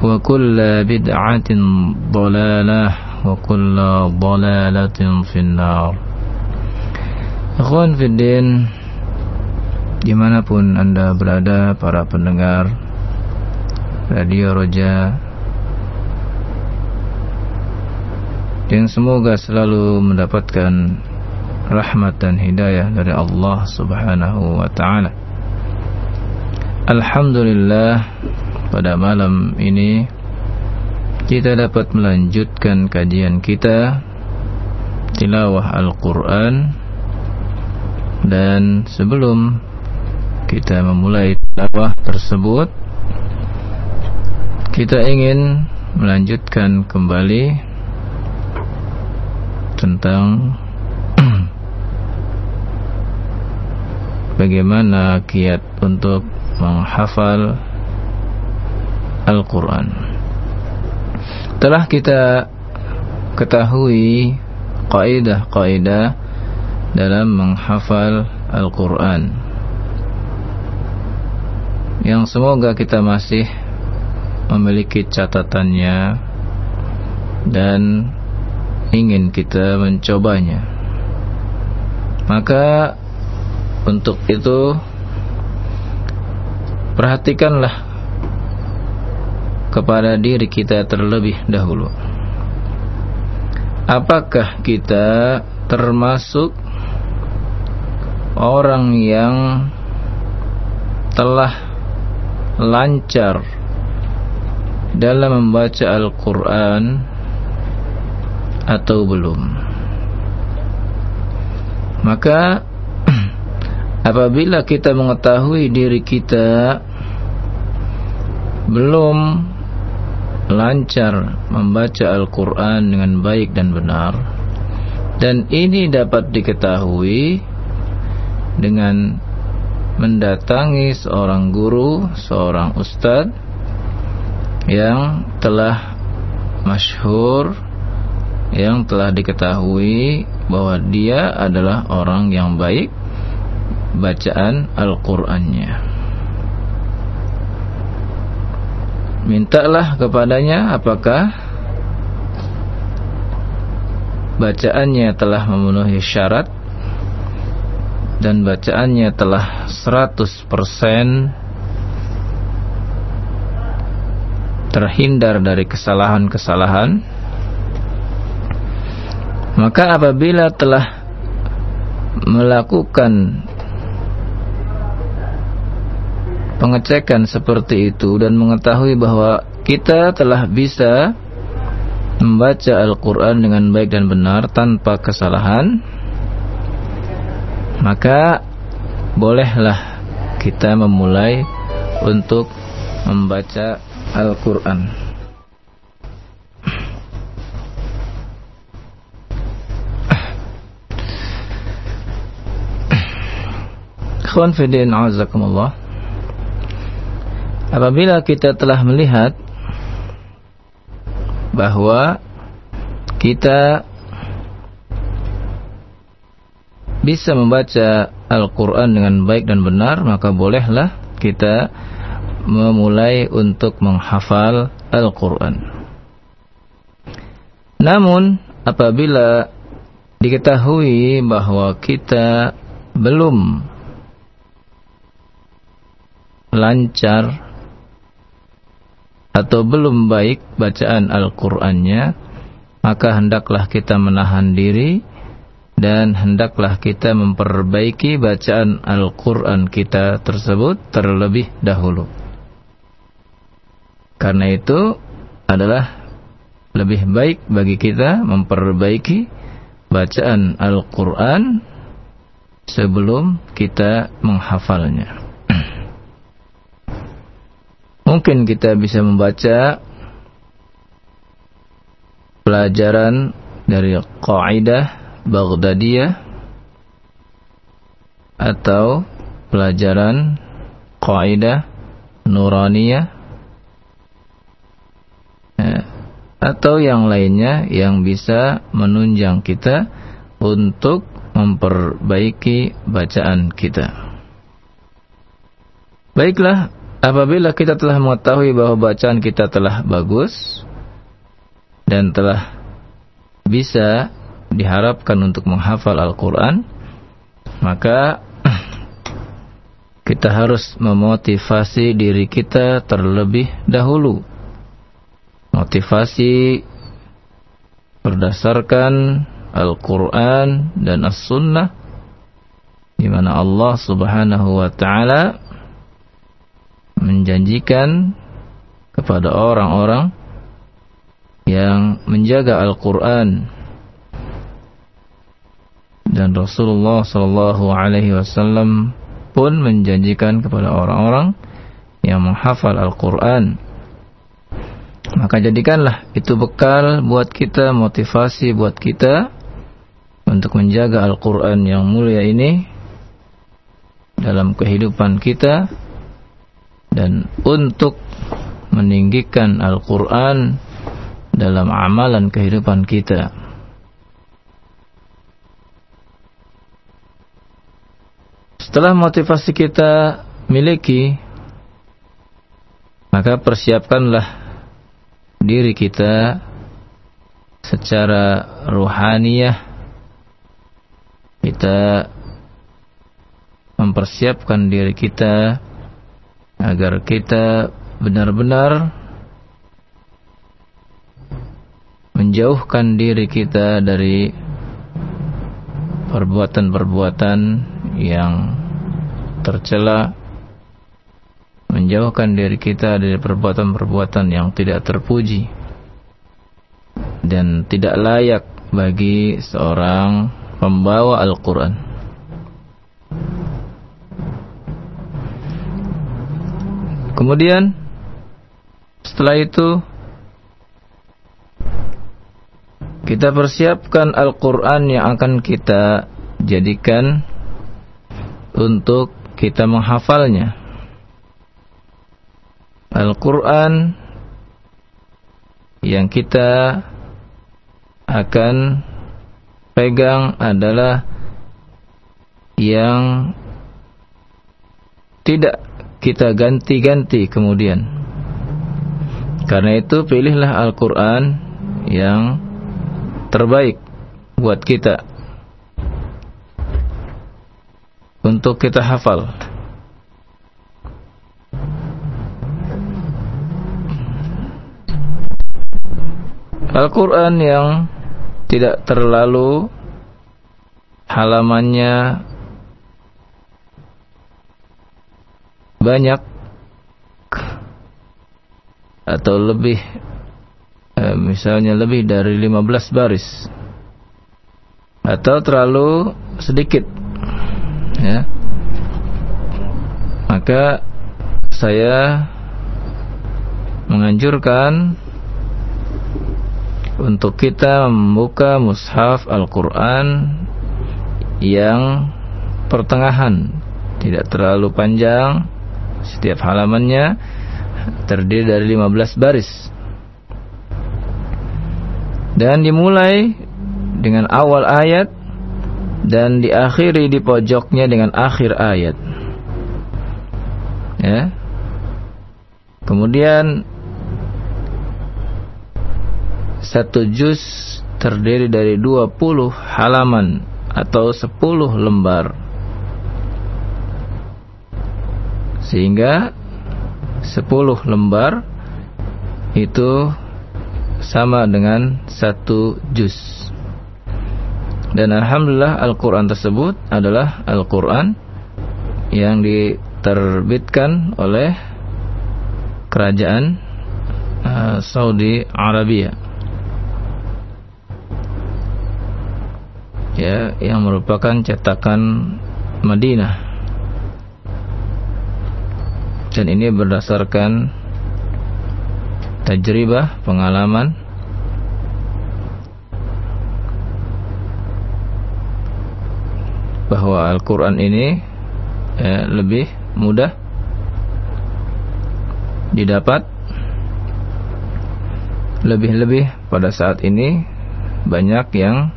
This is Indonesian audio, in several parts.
وكل بدعة ضلالة وكل ضلالة في النار Ikhwan Fiddin Dimanapun anda berada para pendengar Radio Roja Dan semoga selalu mendapatkan Rahmat dan hidayah dari Allah subhanahu wa ta'ala Alhamdulillah pada malam ini kita dapat melanjutkan kajian kita tilawah Al-Quran. Dan sebelum kita memulai tilawah tersebut kita ingin melanjutkan kembali tentang bagaimana kiat untuk menghafal Al-Quran. Telah kita ketahui Kaidah-kaidah Dalam menghafal Al-Quran. Yang semoga kita masih Memiliki catatannya Dan Ingin kita mencobanya. Maka Untuk itu Perhatikanlah kepada diri kita terlebih dahulu. Apakah kita termasuk orang yang telah lancar dalam membaca Al-Quran atau belum? Maka apabila kita mengetahui diri kita belum lancar membaca Al-Quran dengan baik dan benar dan ini dapat diketahui dengan mendatangi seorang guru, seorang ustadz yang telah masyhur yang telah diketahui bahwa dia adalah orang yang baik bacaan Al-Qur'annya. Mintalah kepadanya apakah bacaannya telah memenuhi syarat dan bacaannya telah 100% terhindar dari kesalahan-kesalahan maka apabila telah melakukan pengecekan seperti itu dan mengetahui bahwa kita telah bisa membaca Al-Quran dengan baik dan benar tanpa kesalahan maka bolehlah kita memulai untuk membaca Al-Quran. Ikhwan Fidin apabila kita telah melihat bahwa kita bisa membaca Al-Quran dengan baik dan benar, maka bolehlah kita memulai untuk menghafal Al-Quran. Namun, apabila diketahui bahwa kita belum lancar atau belum baik bacaan Al-Qur'annya, maka hendaklah kita menahan diri dan hendaklah kita memperbaiki bacaan Al-Qur'an kita tersebut terlebih dahulu. Karena itu adalah lebih baik bagi kita memperbaiki bacaan Al-Qur'an sebelum kita menghafalnya. Mungkin kita bisa membaca pelajaran dari kaidah Baghdadiyah atau pelajaran kaidah Nuraniyah ya, atau yang lainnya yang bisa menunjang kita untuk memperbaiki bacaan kita. Baiklah, Apabila kita telah mengetahui bahwa bacaan kita telah bagus dan telah bisa diharapkan untuk menghafal Al-Quran, maka kita harus memotivasi diri kita terlebih dahulu. Motivasi berdasarkan Al-Quran dan As-Sunnah di mana Allah Subhanahu wa taala menjanjikan kepada orang-orang yang menjaga Al-Quran. Dan Rasulullah Sallallahu Alaihi Wasallam pun menjanjikan kepada orang-orang yang menghafal Al-Quran. Maka jadikanlah itu bekal buat kita motivasi buat kita untuk menjaga Al-Quran yang mulia ini dalam kehidupan kita dan untuk meninggikan Al-Quran dalam amalan kehidupan kita. Setelah motivasi kita miliki, maka persiapkanlah diri kita secara ruhaniyah. Kita mempersiapkan diri kita agar kita benar-benar menjauhkan diri kita dari perbuatan-perbuatan yang tercela menjauhkan diri kita dari perbuatan-perbuatan yang tidak terpuji dan tidak layak bagi seorang pembawa Al-Quran Kemudian setelah itu kita persiapkan Al-Quran yang akan kita jadikan untuk kita menghafalnya. Al-Quran yang kita akan pegang adalah yang tidak kita ganti-ganti kemudian. Karena itu pilihlah Al-Quran yang terbaik buat kita. Untuk kita hafal. Al-Quran yang tidak terlalu halamannya banyak atau lebih eh, misalnya lebih dari 15 baris atau terlalu sedikit ya. Maka saya menganjurkan untuk kita membuka mushaf Al-Quran yang pertengahan tidak terlalu panjang setiap halamannya terdiri dari 15 baris. Dan dimulai dengan awal ayat dan diakhiri di pojoknya dengan akhir ayat. Ya. Kemudian satu juz terdiri dari 20 halaman atau 10 lembar. Sehingga 10 lembar itu sama dengan satu juz. Dan alhamdulillah Al-Quran tersebut adalah Al-Quran yang diterbitkan oleh kerajaan uh, Saudi Arabia. Ya, yang merupakan cetakan Madinah. Dan ini berdasarkan tajribah, pengalaman. Bahwa Al-Quran ini ya, lebih mudah didapat. Lebih-lebih pada saat ini banyak yang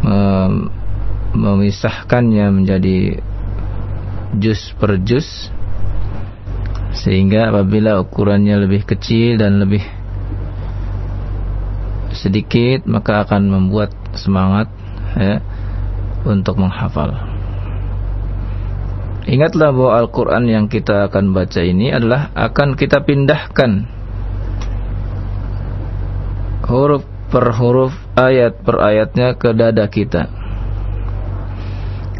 mem memisahkannya menjadi jus per jus sehingga apabila ukurannya lebih kecil dan lebih sedikit maka akan membuat semangat ya, untuk menghafal. Ingatlah bahwa Al-Quran yang kita akan baca ini adalah akan kita pindahkan huruf per huruf, ayat per ayatnya ke dada kita.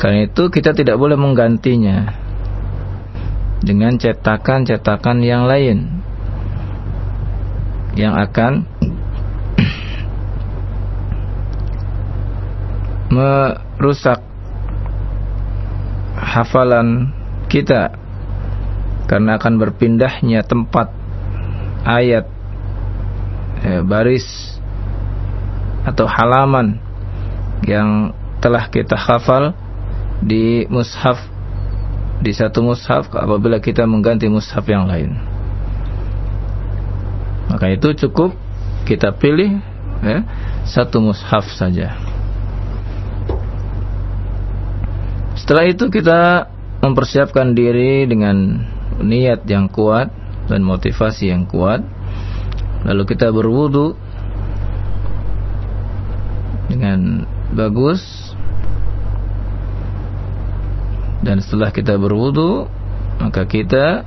Karena itu kita tidak boleh menggantinya dengan cetakan-cetakan yang lain yang akan merusak hafalan kita karena akan berpindahnya tempat ayat eh, baris atau halaman yang telah kita hafal di mushaf di satu mushaf apabila kita mengganti mushaf yang lain maka itu cukup kita pilih eh, satu mushaf saja Setelah itu kita mempersiapkan diri dengan niat yang kuat dan motivasi yang kuat. Lalu kita berwudu dengan bagus. Dan setelah kita berwudu, maka kita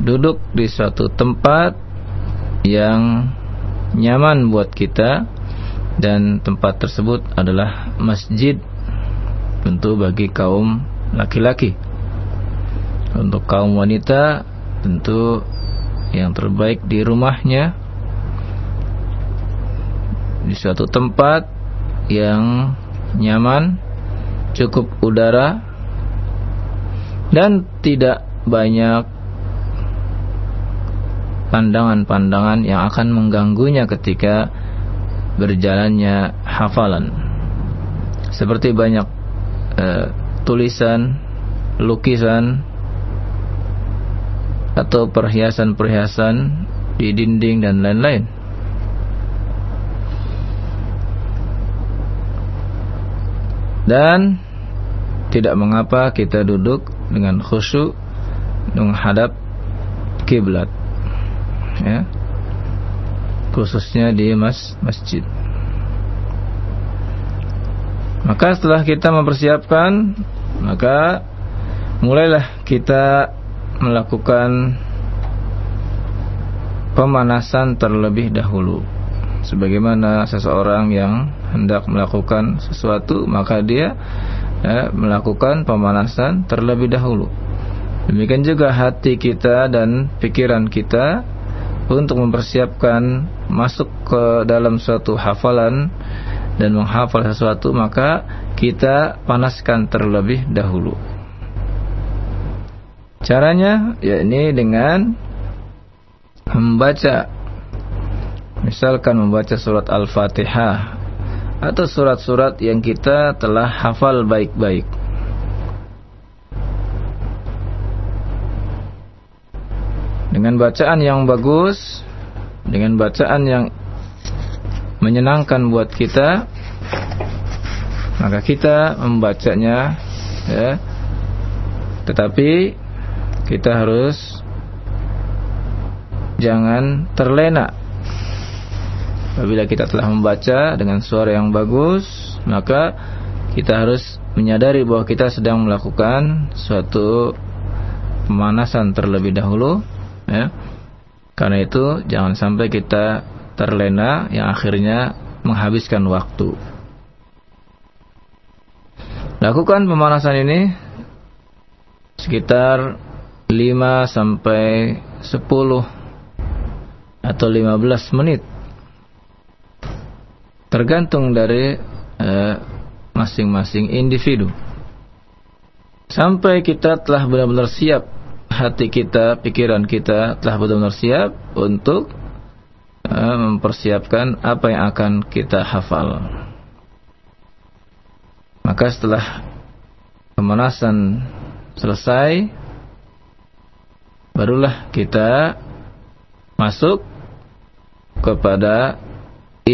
duduk di suatu tempat yang nyaman buat kita. Dan tempat tersebut adalah masjid tentu bagi kaum laki-laki. Untuk kaum wanita tentu yang terbaik di rumahnya. Di suatu tempat yang nyaman, cukup udara dan tidak banyak pandangan-pandangan yang akan mengganggunya ketika berjalannya hafalan. Seperti banyak Eh, tulisan, lukisan atau perhiasan-perhiasan di dinding dan lain-lain. Dan tidak mengapa kita duduk dengan khusyuk menghadap kiblat. Ya. Khususnya di mas masjid. Maka setelah kita mempersiapkan Maka Mulailah kita Melakukan Pemanasan terlebih dahulu Sebagaimana seseorang yang Hendak melakukan sesuatu Maka dia ya, Melakukan pemanasan terlebih dahulu. Demikian juga hati kita dan pikiran kita Untuk mempersiapkan Masuk ke dalam suatu hafalan dan menghafal sesuatu maka kita panaskan terlebih dahulu. Caranya yakni dengan membaca. Misalkan membaca surat Al-Fatihah atau surat-surat yang kita telah hafal baik-baik. Dengan bacaan yang bagus, dengan bacaan yang menyenangkan buat kita maka kita membacanya ya tetapi kita harus jangan terlena apabila kita telah membaca dengan suara yang bagus maka kita harus menyadari bahwa kita sedang melakukan suatu pemanasan terlebih dahulu ya. Karena itu jangan sampai kita terlena yang akhirnya menghabiskan waktu. Lakukan pemanasan ini sekitar 5 sampai 10 atau 15 menit tergantung dari eh, masing-masing eh, individu. Sampai kita telah benar-benar siap hati kita, pikiran kita telah benar-benar siap untuk eh, mempersiapkan apa yang akan kita hafal. Maka setelah pemanasan selesai barulah kita masuk kepada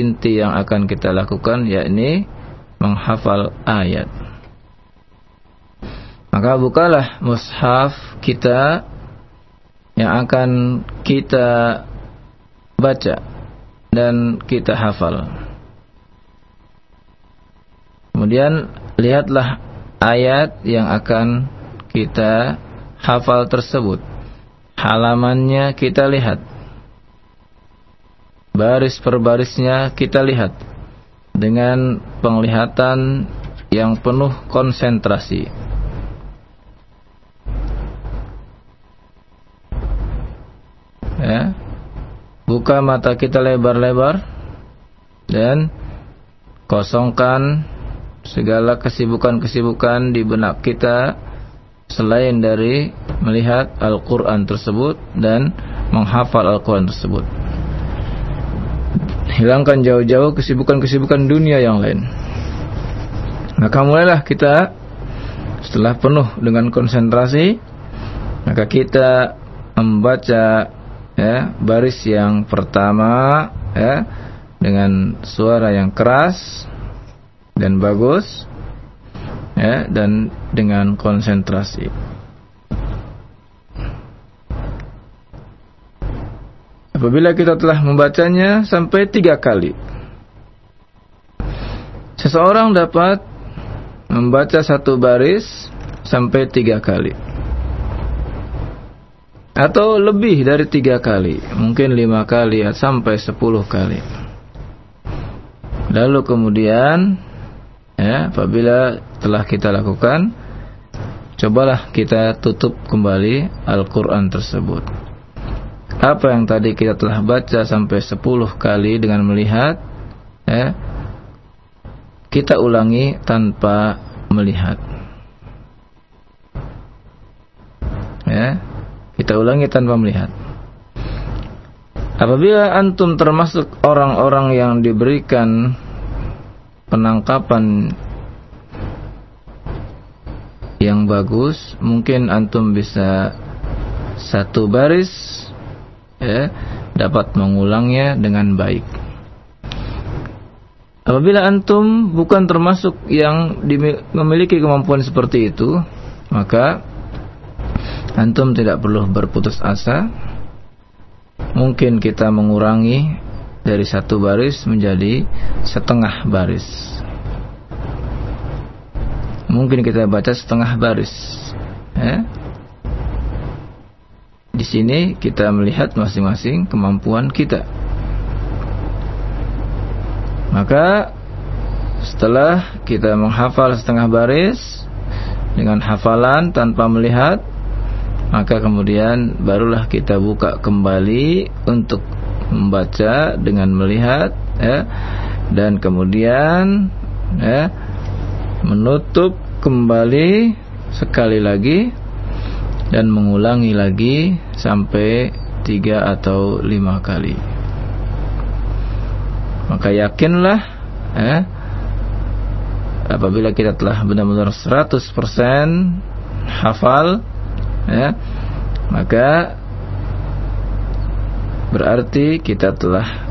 inti yang akan kita lakukan yakni menghafal ayat. Maka bukalah mushaf kita yang akan kita baca dan kita hafal. Kemudian lihatlah ayat yang akan kita hafal tersebut. Halamannya kita lihat baris per barisnya kita lihat dengan penglihatan yang penuh konsentrasi. Ya. Buka mata kita lebar-lebar dan kosongkan segala kesibukan-kesibukan di benak kita selain dari melihat Al-Quran tersebut dan menghafal Al-Quran tersebut hilangkan jauh-jauh kesibukan-kesibukan dunia yang lain. Maka mulailah kita setelah penuh dengan konsentrasi, maka kita membaca ya, baris yang pertama ya, dengan suara yang keras dan bagus ya, dan dengan konsentrasi. Apabila kita telah membacanya sampai tiga kali. Seseorang dapat membaca satu baris sampai tiga kali. Atau lebih dari tiga kali. Mungkin lima kali sampai sepuluh kali. Lalu kemudian, ya, apabila telah kita lakukan, cobalah kita tutup kembali Al-Quran tersebut apa yang tadi kita telah baca sampai 10 kali dengan melihat ya, kita ulangi tanpa melihat. Ya kita ulangi tanpa melihat. Apabila antum termasuk orang-orang yang diberikan penangkapan yang bagus mungkin antum bisa satu baris ya, dapat mengulangnya dengan baik. Apabila antum bukan termasuk yang memiliki kemampuan seperti itu, maka antum tidak perlu berputus asa. Mungkin kita mengurangi dari satu baris menjadi setengah baris. Mungkin kita baca setengah baris. Ya. Di sini kita melihat masing-masing kemampuan kita. Maka setelah kita menghafal setengah baris dengan hafalan tanpa melihat, maka kemudian barulah kita buka kembali untuk membaca dengan melihat ya dan kemudian ya menutup kembali sekali lagi dan mengulangi lagi sampai tiga atau lima kali. Maka yakinlah eh, apabila kita telah benar-benar 100% hafal ya, maka berarti kita telah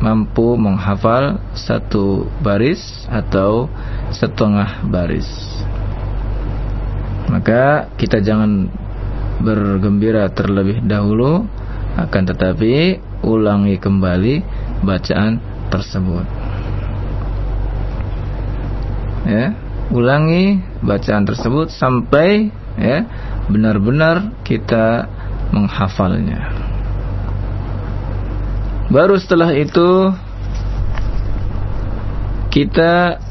mampu menghafal satu baris atau setengah baris. Maka kita jangan bergembira terlebih dahulu akan tetapi ulangi kembali bacaan tersebut. Ya, ulangi bacaan tersebut sampai ya benar-benar kita menghafalnya. Baru setelah itu kita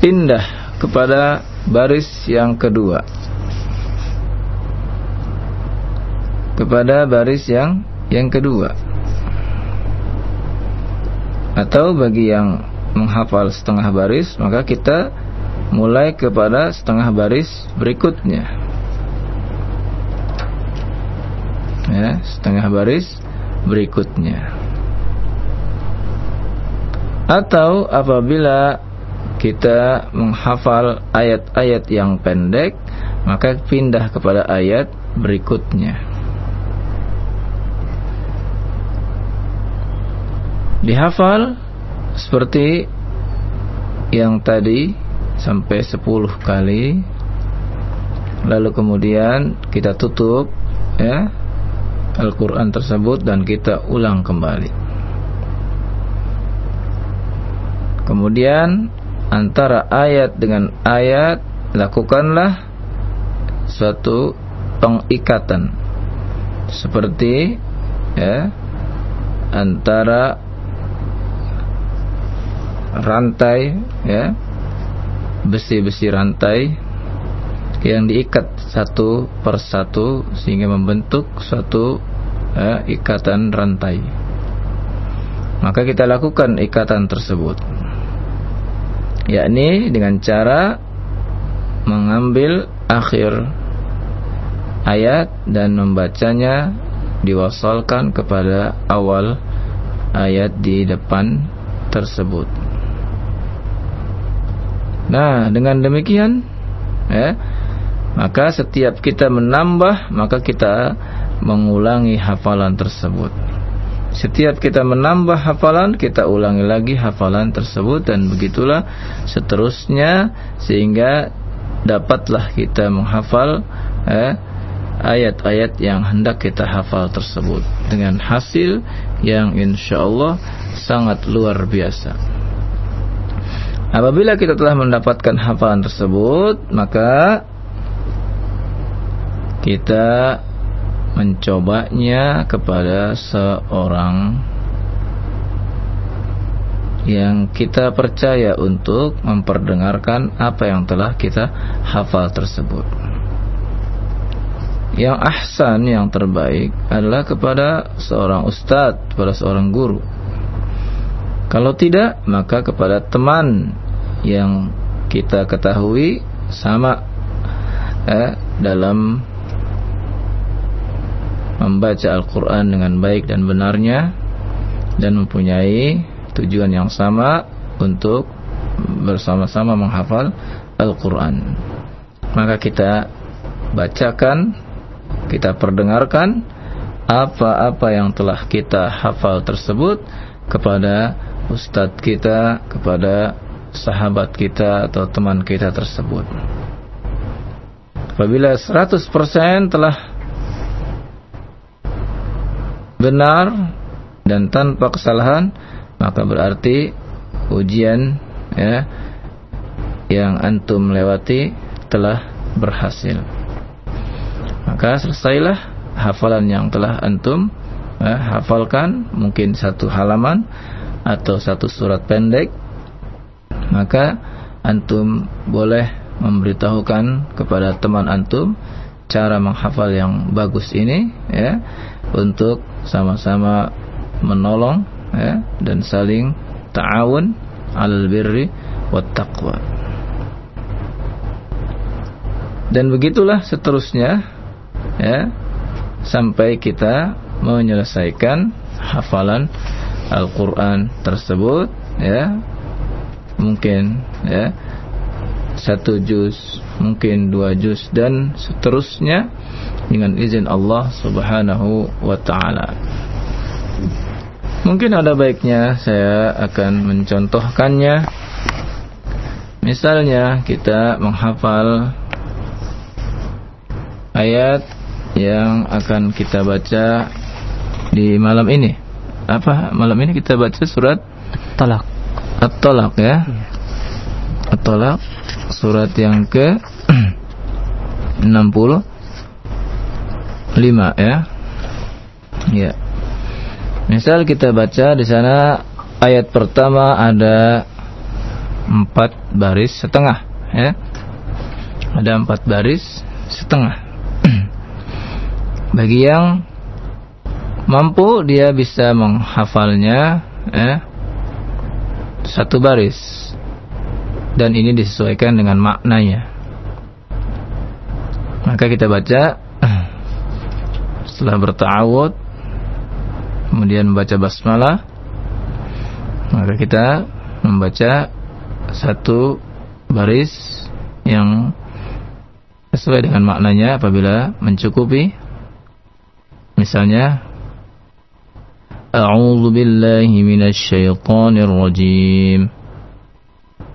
pindah kepada baris yang kedua. Kepada baris yang yang kedua. Atau bagi yang menghafal setengah baris, maka kita mulai kepada setengah baris berikutnya. Ya, setengah baris berikutnya. Atau apabila kita menghafal ayat-ayat yang pendek, maka pindah kepada ayat berikutnya. Dihafal seperti yang tadi sampai 10 kali lalu kemudian kita tutup ya Al-Quran tersebut dan kita ulang kembali. Kemudian antara ayat dengan ayat lakukanlah suatu pengikatan seperti ya antara rantai ya besi-besi rantai yang diikat satu per satu sehingga membentuk suatu eh, ikatan rantai. Maka kita lakukan ikatan tersebut. Yakni dengan cara mengambil akhir ayat dan membacanya diwasalkan kepada awal ayat di depan tersebut. Nah, dengan demikian ya, maka setiap kita menambah, maka kita mengulangi hafalan tersebut. Setiap kita menambah hafalan, kita ulangi lagi hafalan tersebut dan begitulah seterusnya sehingga dapatlah kita menghafal ayat-ayat yang hendak kita hafal tersebut dengan hasil yang insyaallah sangat luar biasa. Apabila kita telah mendapatkan hafalan tersebut, maka kita mencobanya kepada seorang yang kita percaya untuk memperdengarkan apa yang telah kita hafal tersebut. Yang ahsan, yang terbaik adalah kepada seorang ustadz, kepada seorang guru. Kalau tidak, maka kepada teman yang kita ketahui sama eh, dalam membaca Al-Quran dengan baik dan benarnya dan mempunyai tujuan yang sama untuk bersama-sama menghafal Al-Quran. Maka kita bacakan kita perdengarkan apa-apa yang telah kita hafal tersebut kepada ustadz kita kepada sahabat kita atau teman kita tersebut. Apabila 100% telah benar dan tanpa kesalahan maka berarti ujian ya yang antum lewati telah berhasil. Maka selesailah hafalan yang telah antum ya, hafalkan mungkin satu halaman atau satu surat pendek maka antum boleh memberitahukan kepada teman antum cara menghafal yang bagus ini ya untuk sama-sama menolong ya, dan saling ta'awun alal birri wat taqwa. Dan begitulah seterusnya ya sampai kita menyelesaikan hafalan Al-Qur'an tersebut ya. Mungkin ya satu juz, mungkin dua juz dan seterusnya dengan izin Allah Subhanahu wa taala. Mungkin ada baiknya saya akan mencontohkannya Misalnya kita menghafal ayat yang akan kita baca di malam ini. Apa malam ini kita baca surat Talak. At-Talaq ya. Iya. At-Talaq surat yang ke 65 ya. Ya. Misal kita baca di sana ayat pertama ada empat baris setengah ya. Ada empat baris setengah. Bagi yang mampu dia bisa menghafalnya ya, satu baris. Dan ini disesuaikan dengan maknanya. Maka kita baca setelah bertawud kemudian membaca basmalah maka kita membaca satu baris yang sesuai dengan maknanya apabila mencukupi. Misalnya أعوذ بالله من الشيطان الرجيم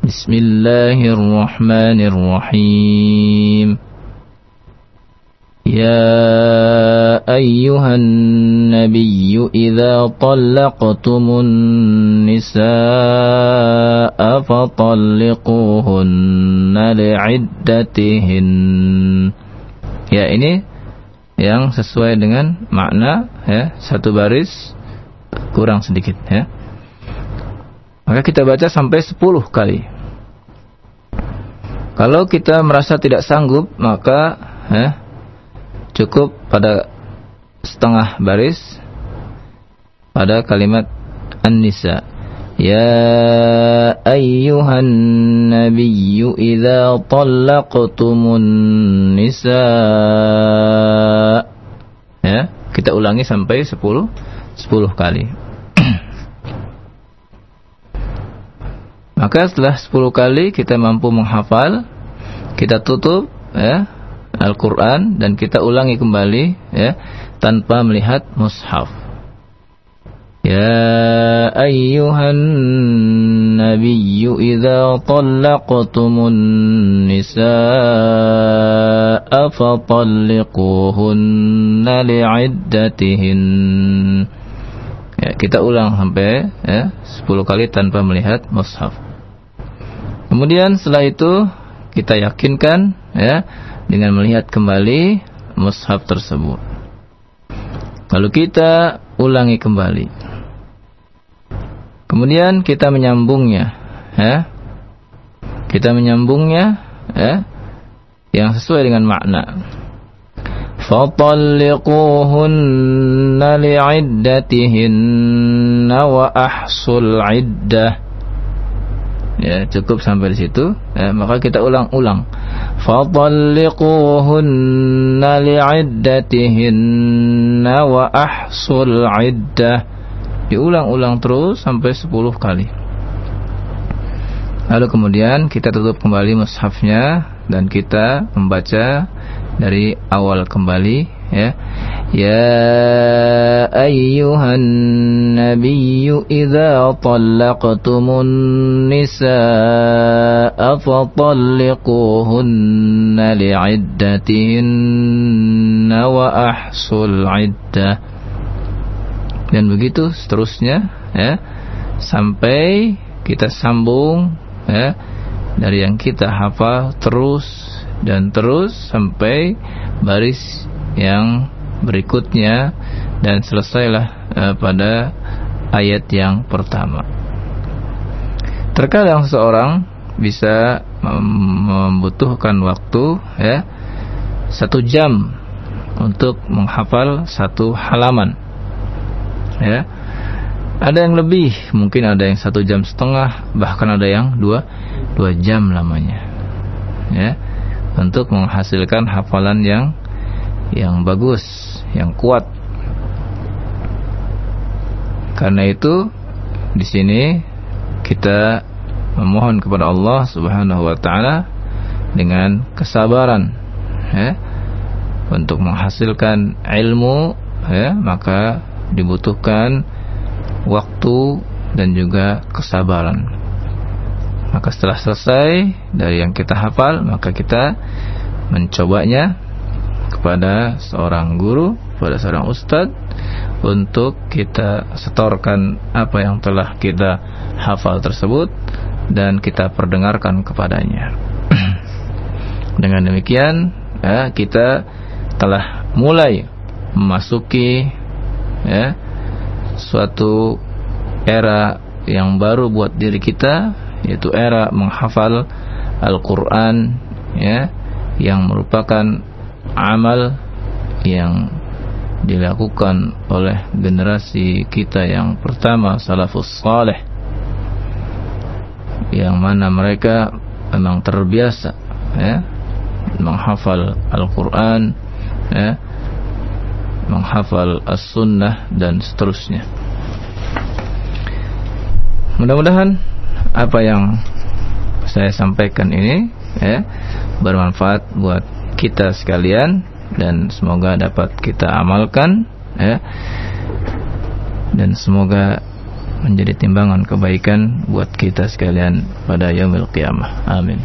بسم الله الرحمن الرحيم يا أيها النبي إذا طلقتم النساء فطلقوهن لعدتهن Ya ini yang sesuai dengan makna ya satu baris kurang sedikit ya. Maka kita baca sampai 10 kali. Kalau kita merasa tidak sanggup, maka ya, cukup pada setengah baris pada kalimat An-Nisa. Ya ayyuhan nabiyyu idza talaqtumun nisa ya kita ulangi sampai 10 10 kali. Maka setelah 10 kali kita mampu menghafal, kita tutup ya Al-Qur'an dan kita ulangi kembali ya tanpa melihat mushaf. Ya ayyuhan nabiyyu idza talaqtumun nisaa fatalliquhunna li'iddatihin Ya, kita ulang sampai ya, 10 kali tanpa melihat mushaf. Kemudian setelah itu kita yakinkan ya dengan melihat kembali mushaf tersebut. Lalu kita ulangi kembali. Kemudian kita menyambungnya ya. Kita menyambungnya ya yang sesuai dengan makna. فطلقوهن لعدتهن وأحصوا العدة ya cukup sampai di situ ya, maka kita ulang-ulang fatalliquhunna li'iddatihinna wa ahsul iddah diulang-ulang terus sampai 10 kali lalu kemudian kita tutup kembali mushafnya dan kita membaca dari awal kembali ya. Ya ayyuhan nabiyyu idza talaqtumun nisaa fatalliquhunna li'iddatihinna wa ahsul iddah. Dan begitu seterusnya ya. Sampai kita sambung ya dari yang kita hafal terus dan terus sampai baris yang berikutnya dan selesailah uh, pada ayat yang pertama. Terkadang seseorang bisa membutuhkan waktu ya satu jam untuk menghafal satu halaman. Ya, ada yang lebih, mungkin ada yang satu jam setengah, bahkan ada yang dua dua jam lamanya. Ya, untuk menghasilkan hafalan yang yang bagus, yang kuat. Karena itu di sini kita memohon kepada Allah Subhanahu wa taala dengan kesabaran ya untuk menghasilkan ilmu ya maka dibutuhkan waktu dan juga kesabaran. Maka setelah selesai dari yang kita hafal, maka kita mencobanya kepada seorang guru, kepada seorang ustadz untuk kita setorkan apa yang telah kita hafal tersebut dan kita perdengarkan kepadanya. Dengan demikian, ya, kita telah mulai memasuki ya, suatu era yang baru buat diri kita yaitu era menghafal Al-Qur'an ya yang merupakan amal yang dilakukan oleh generasi kita yang pertama salafus saleh yang mana mereka memang terbiasa ya menghafal Al-Qur'an ya menghafal as-sunnah dan seterusnya. Mudah-mudahan apa yang saya sampaikan ini ya bermanfaat buat kita sekalian dan semoga dapat kita amalkan ya. Dan semoga menjadi timbangan kebaikan buat kita sekalian pada yaumil qiyamah. Amin